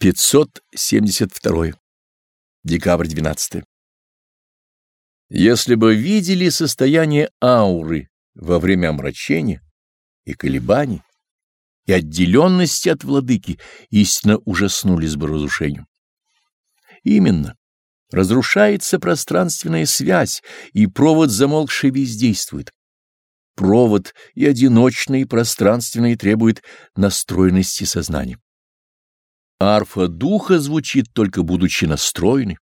572. Декабрь 12. Если бы видели состояние ауры во время омрачения и колебаний, и отделенности от владыки, истинно ужаснулись бы разрушению. Именно. Разрушается пространственная связь, и провод замолкший бездействует. Провод и одиночный, и пространственный требует настроенности сознания. Арфа духа звучит только будучи настроенной.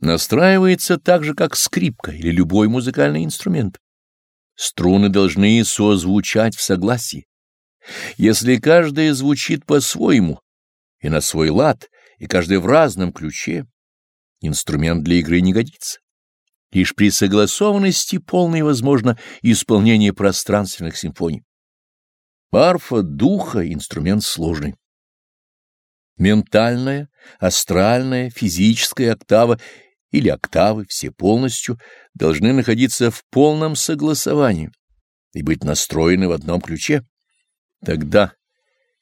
Настраивается так же, как скрипка или любой музыкальный инструмент. Струны должны созвучать в согласии. Если каждая звучит по-своему и на свой лад, и каждый в разном ключе, инструмент для игры не годится. Лишь при согласованности полной возможно исполнение пространственных симфоний. Арфа духа — инструмент сложный. Ментальная, астральная, физическая октава или октавы, все полностью, должны находиться в полном согласовании и быть настроены в одном ключе. Тогда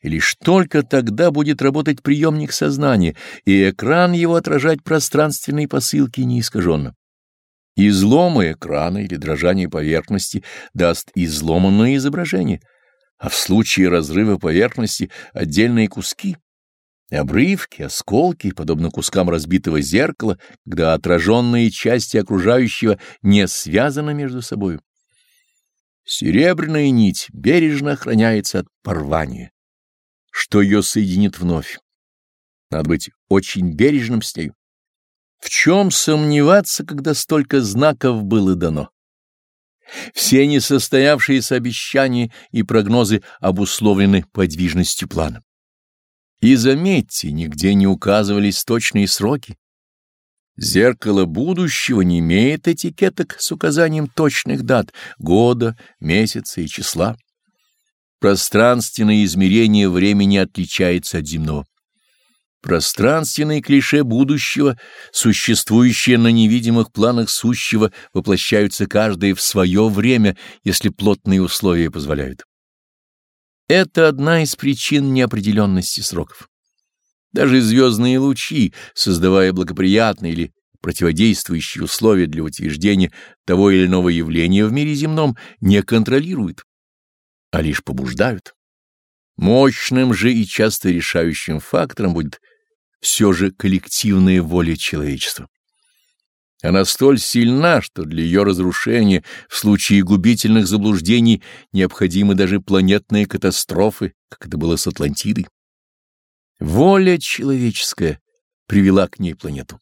и лишь только тогда будет работать приемник сознания, и экран его отражать пространственные посылки неискаженно. Изломы экрана или дрожание поверхности даст изломанное изображение, а в случае разрыва поверхности — отдельные куски — Обрывки, осколки, подобно кускам разбитого зеркала, когда отраженные части окружающего не связаны между собой. Серебряная нить бережно охраняется от порвания, что ее соединит вновь. Надо быть очень бережным с ней. В чем сомневаться, когда столько знаков было дано? Все несостоявшиеся обещания и прогнозы обусловлены подвижностью плана. И заметьте, нигде не указывались точные сроки. Зеркало будущего не имеет этикеток с указанием точных дат, года, месяца и числа. Пространственное измерение времени отличается от земного. Пространственные клише будущего, существующие на невидимых планах сущего, воплощаются каждое в свое время, если плотные условия позволяют. Это одна из причин неопределенности сроков. Даже звездные лучи, создавая благоприятные или противодействующие условия для утверждения того или иного явления в мире земном, не контролируют, а лишь побуждают. Мощным же и часто решающим фактором будет все же коллективная воля человечества. Она столь сильна, что для ее разрушения в случае губительных заблуждений необходимы даже планетные катастрофы, как это было с Атлантидой. Воля человеческая привела к ней планету.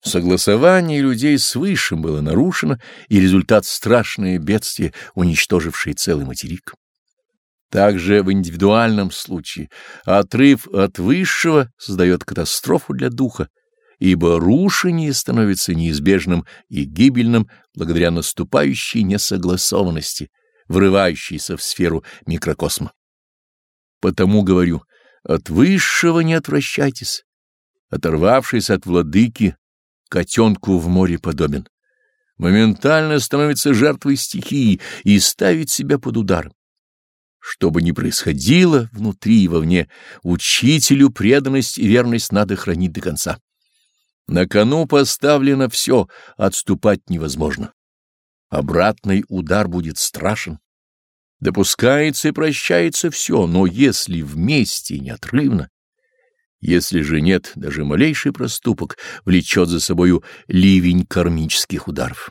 Согласование людей с Высшим было нарушено, и результат — страшное бедствие, уничтожившее целый материк. Также в индивидуальном случае отрыв от Высшего создает катастрофу для духа, ибо рушение становится неизбежным и гибельным благодаря наступающей несогласованности, врывающейся в сферу микрокосма. Потому говорю, от высшего не отвращайтесь, оторвавшись от владыки, котенку в море подобен. Моментально становится жертвой стихии и ставит себя под удар. Что бы ни происходило внутри и вовне, учителю преданность и верность надо хранить до конца. На кону поставлено все, отступать невозможно. Обратный удар будет страшен. Допускается и прощается все, но если вместе и неотрывно, если же нет, даже малейший проступок влечет за собою ливень кармических ударов.